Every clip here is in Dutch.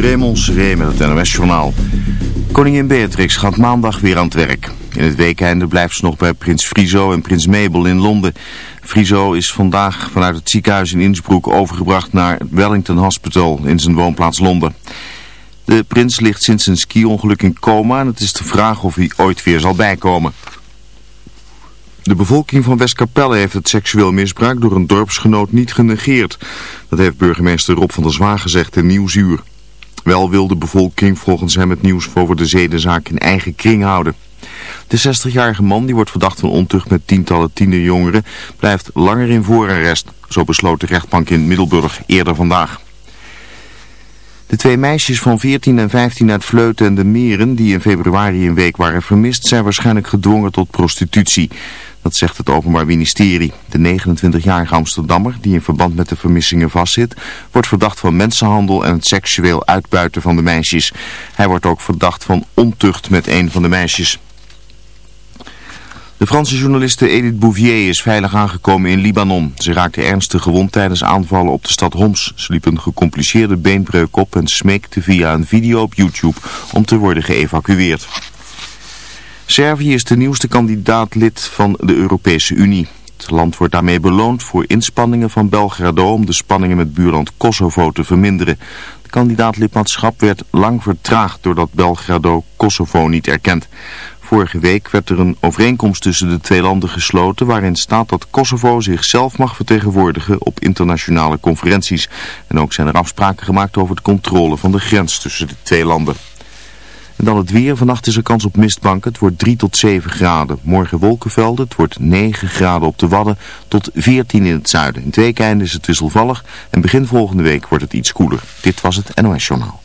Raymond Seré met het NOS-journaal. Koningin Beatrix gaat maandag weer aan het werk. In het weekende blijft ze nog bij prins Friso en prins Mabel in Londen. Friso is vandaag vanuit het ziekenhuis in Innsbruck overgebracht naar het Wellington Hospital in zijn woonplaats Londen. De prins ligt sinds een ski-ongeluk in coma en het is de vraag of hij ooit weer zal bijkomen. De bevolking van Westkapelle heeft het seksueel misbruik door een dorpsgenoot niet genegeerd. Dat heeft burgemeester Rob van der Zwaag gezegd in Nieuwsuur. Wel wil de bevolking volgens hem het nieuws over de zedenzaak in eigen kring houden. De 60-jarige man, die wordt verdacht van ontucht met tientallen tienerjongeren, blijft langer in voorarrest. Zo besloot de rechtbank in Middelburg eerder vandaag. De twee meisjes van 14 en 15 uit Vleuten en de Meren, die in februari een week waren vermist, zijn waarschijnlijk gedwongen tot prostitutie. Dat zegt het Openbaar Ministerie. De 29-jarige Amsterdammer, die in verband met de vermissingen vastzit, wordt verdacht van mensenhandel en het seksueel uitbuiten van de meisjes. Hij wordt ook verdacht van ontucht met een van de meisjes. De Franse journaliste Edith Bouvier is veilig aangekomen in Libanon. Ze raakte ernstig gewond tijdens aanvallen op de stad Homs. Ze liep een gecompliceerde beenbreuk op en smeekte via een video op YouTube om te worden geëvacueerd. Servië is de nieuwste kandidaat-lid van de Europese Unie. Het land wordt daarmee beloond voor inspanningen van Belgrado om de spanningen met buurland Kosovo te verminderen. Het kandidaatlidmaatschap werd lang vertraagd doordat Belgrado Kosovo niet erkent. Vorige week werd er een overeenkomst tussen de twee landen gesloten waarin staat dat Kosovo zichzelf mag vertegenwoordigen op internationale conferenties. En ook zijn er afspraken gemaakt over de controle van de grens tussen de twee landen. En dan het weer. Vannacht is er kans op mistbanken. Het wordt 3 tot 7 graden. Morgen wolkenvelden. Het wordt 9 graden op de Wadden tot 14 in het zuiden. In het weekende is het wisselvallig. En begin volgende week wordt het iets koeler. Dit was het NOS Journaal.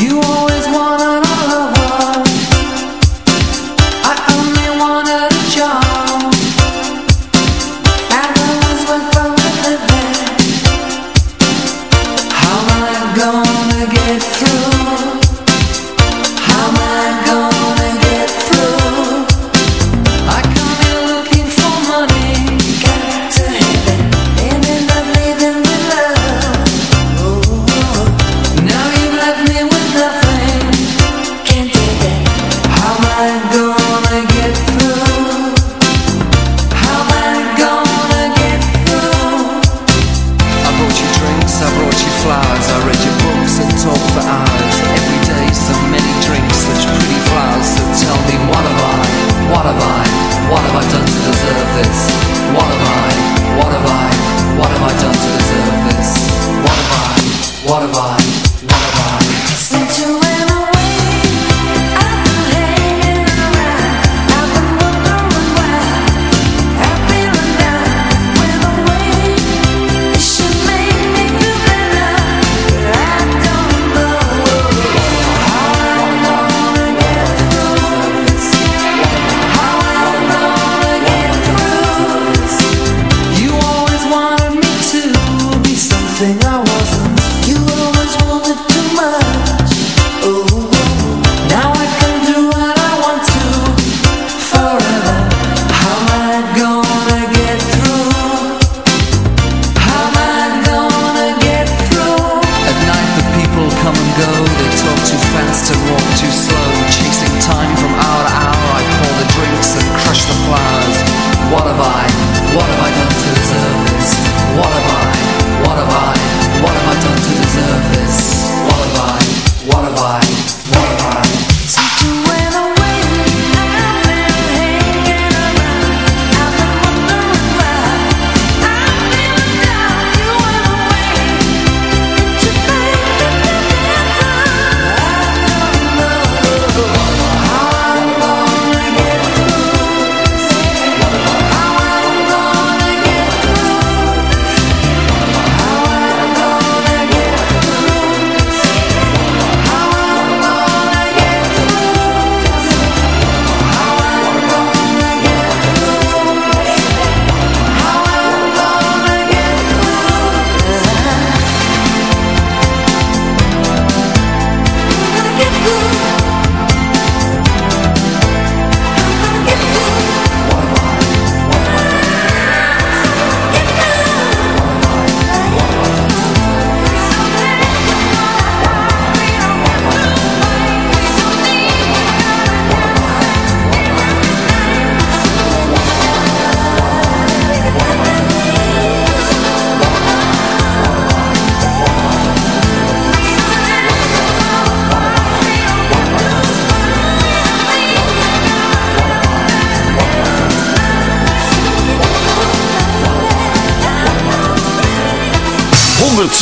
You always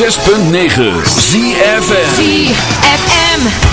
6.9 ZFM ZFM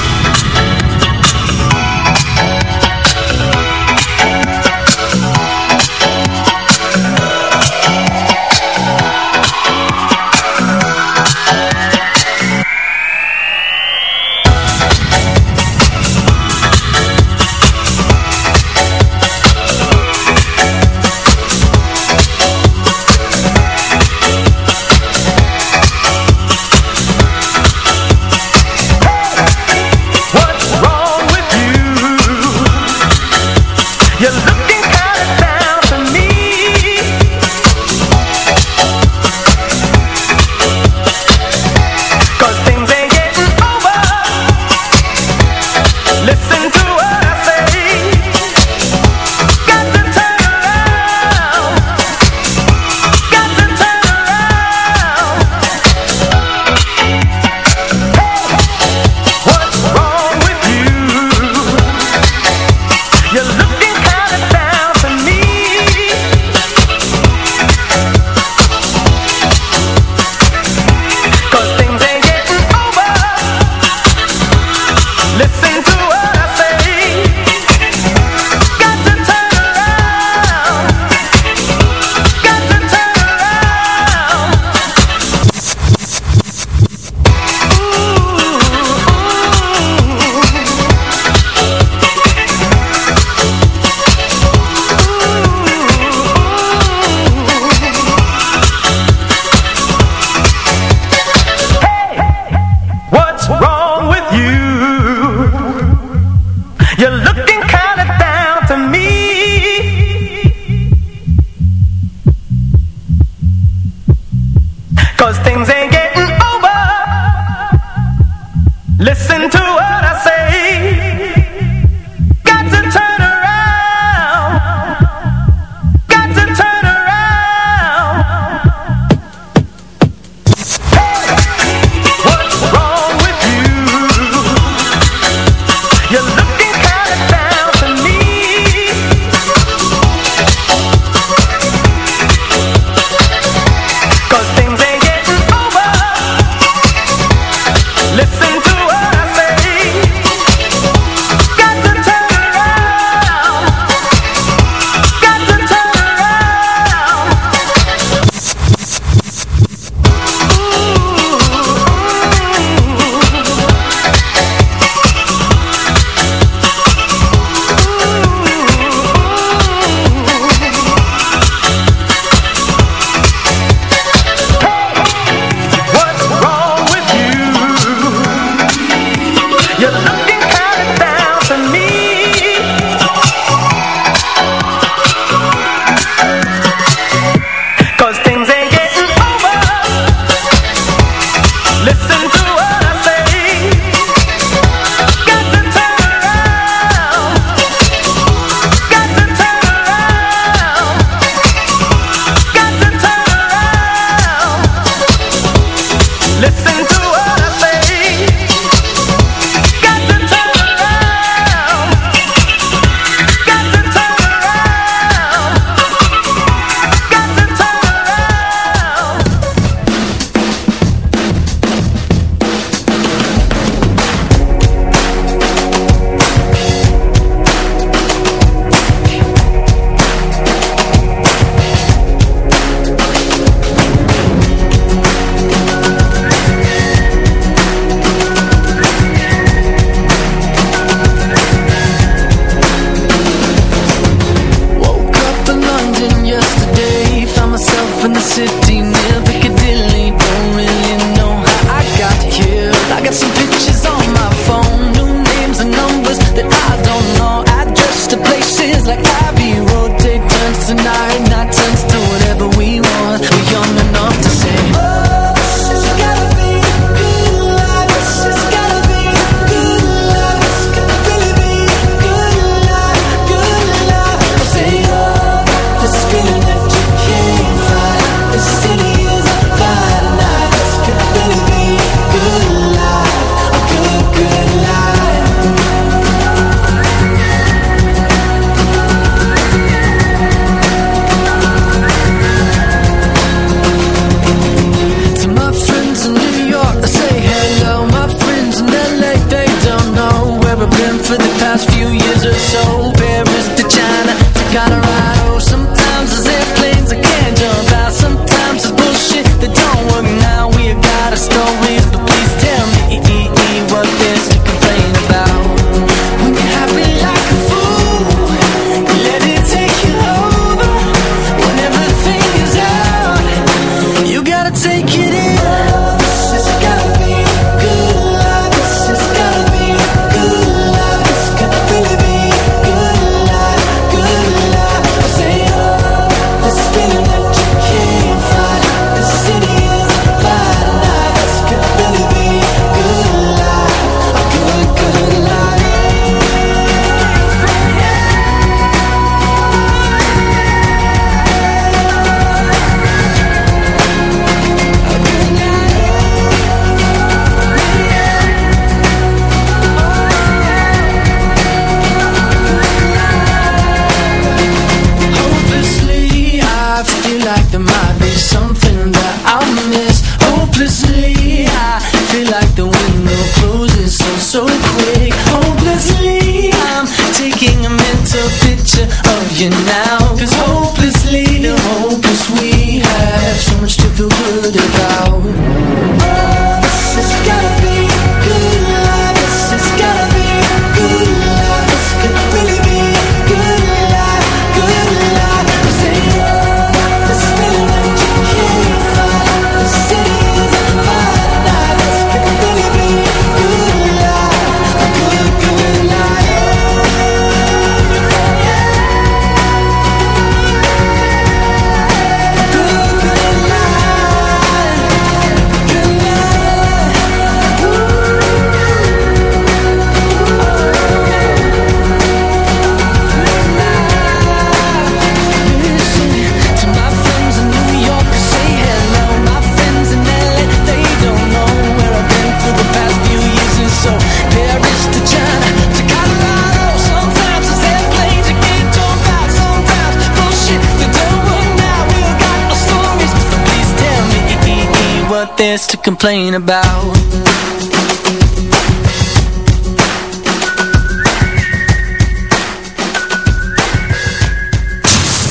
complain about.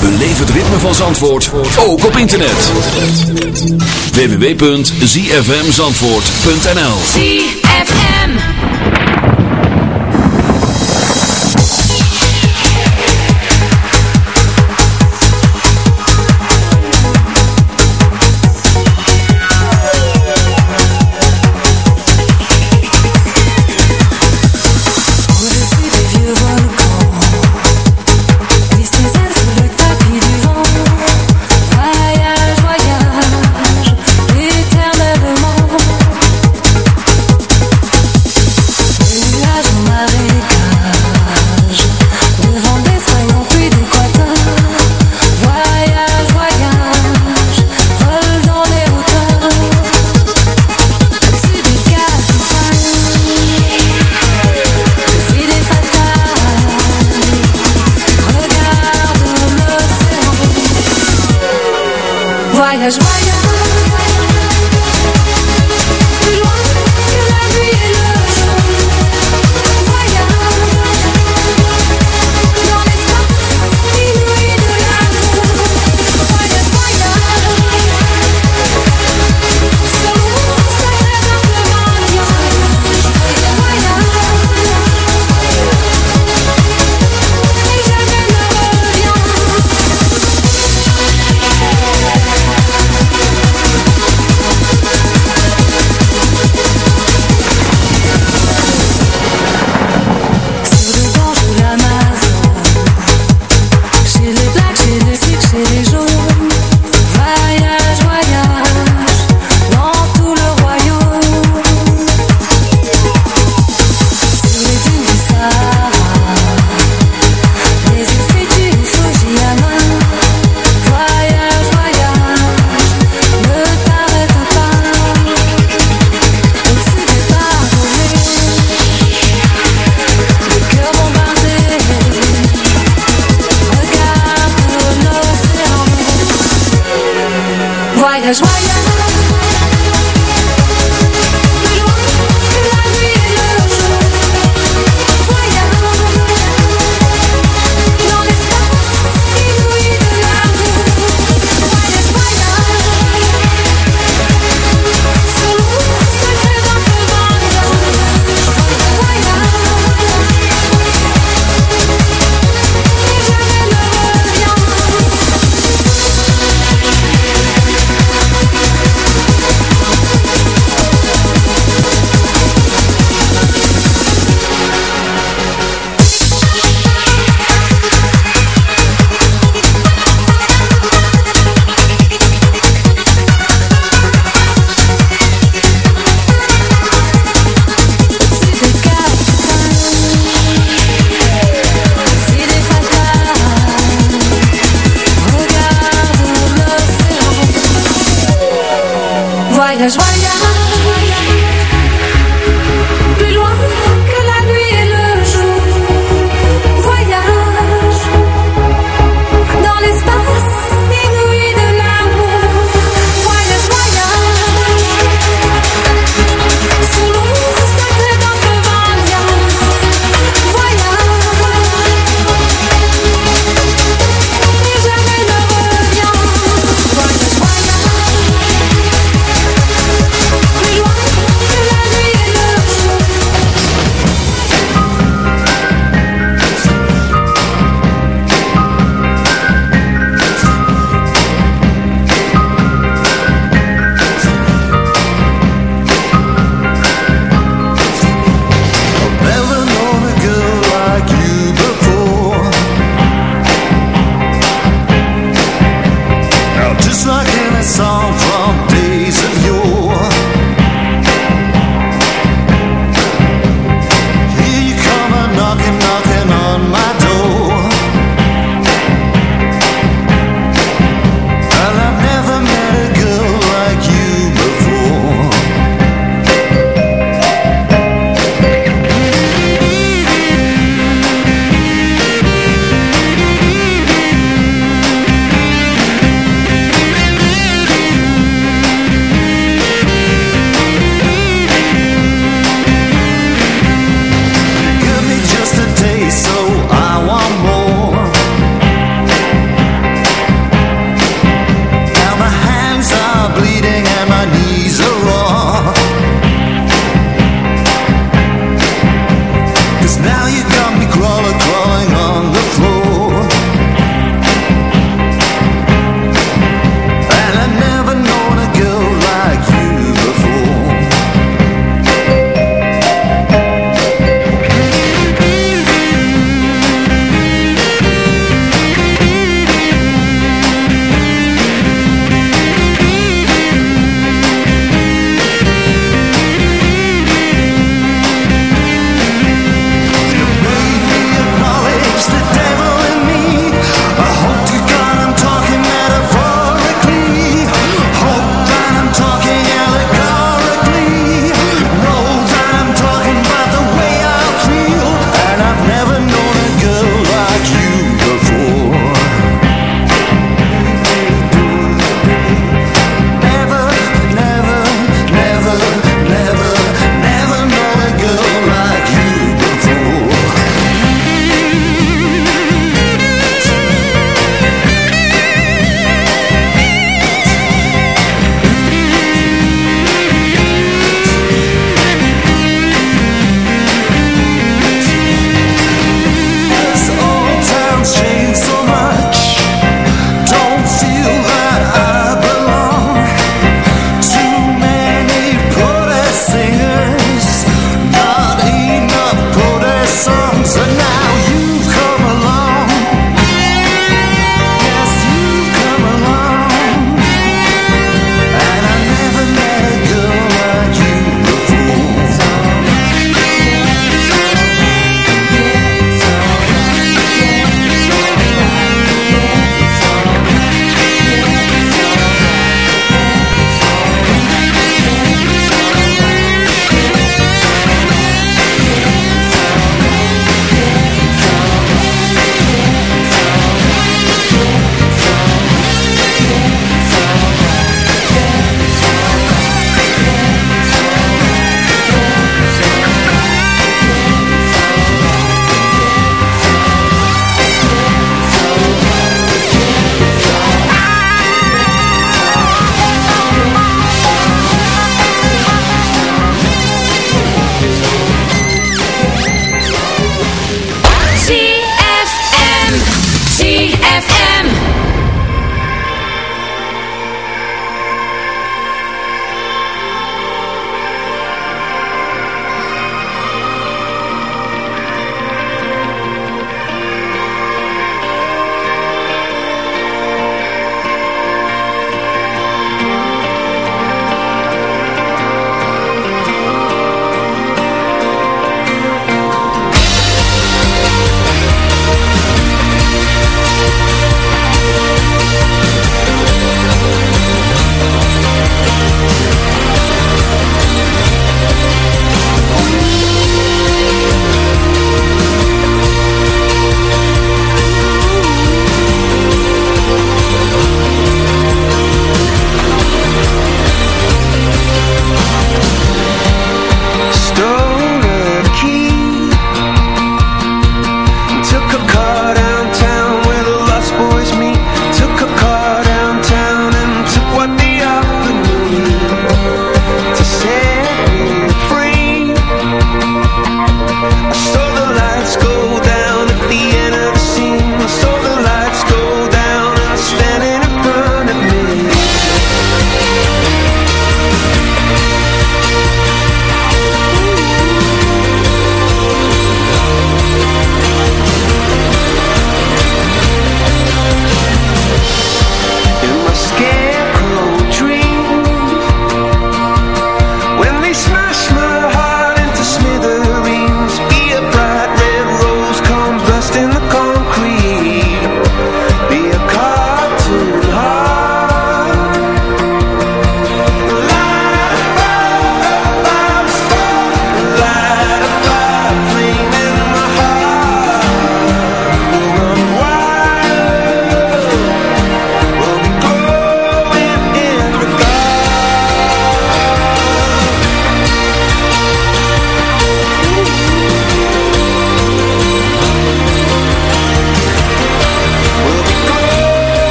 Beleef het ritme van Zandvoort, ook op internet. www.zfmzandvoort.nl ZFM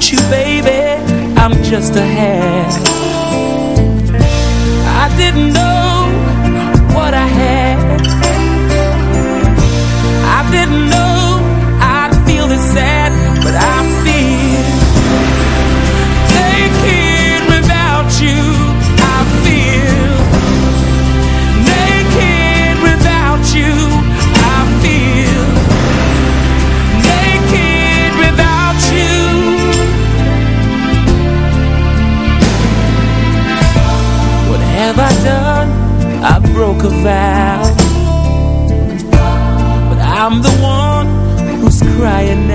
without you, baby, I'm just a hair. I didn't know what I had. vow. But I'm the one who's crying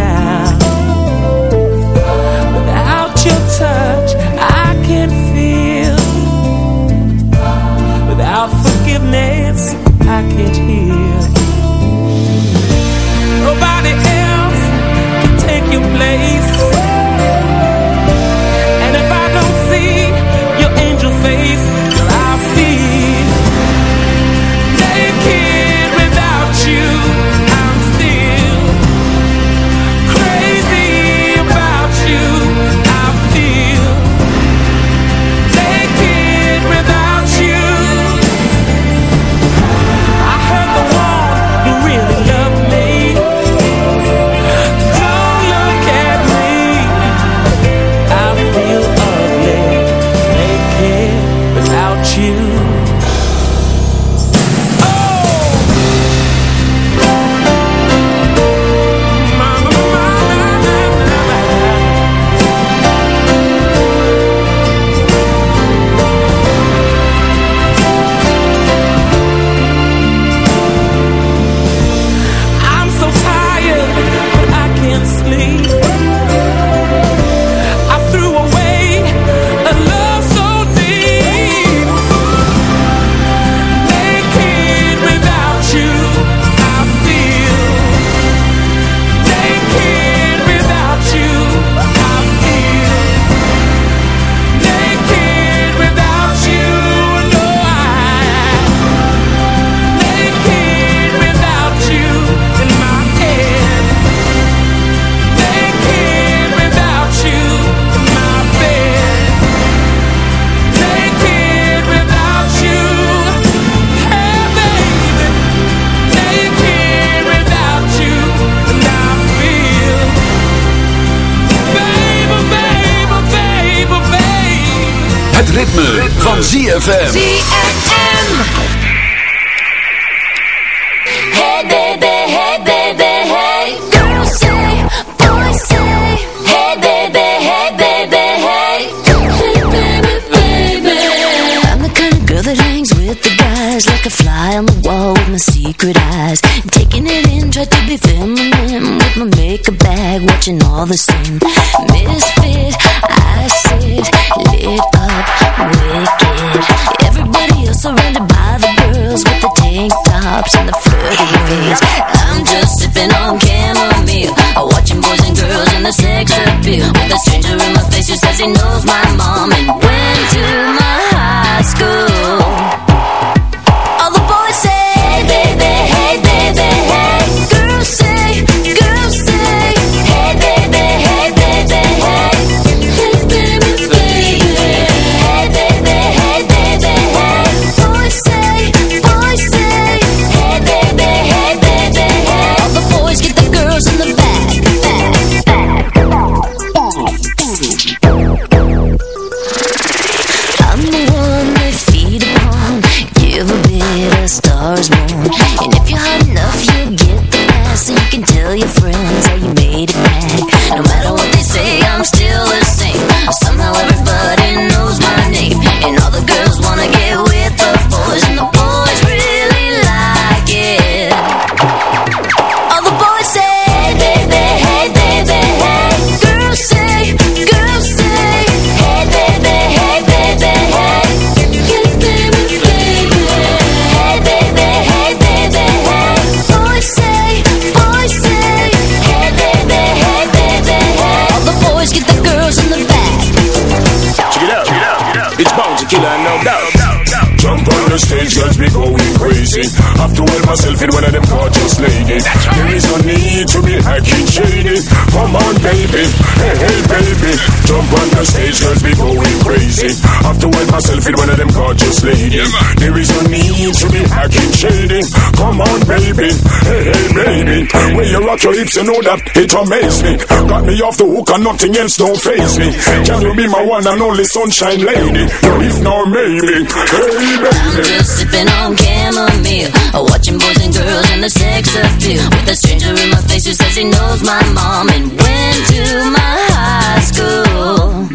way you rock your hips, you know that it amaze me. Got me off the hook and nothing else don't phase me. Can you be my one and only sunshine lady? No if, no maybe. Hey, baby. I'm just sipping on chamomile, watching boys and girls and the sex appeal. With a stranger in my face who says he knows my mom and went to my high school.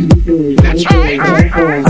That's right.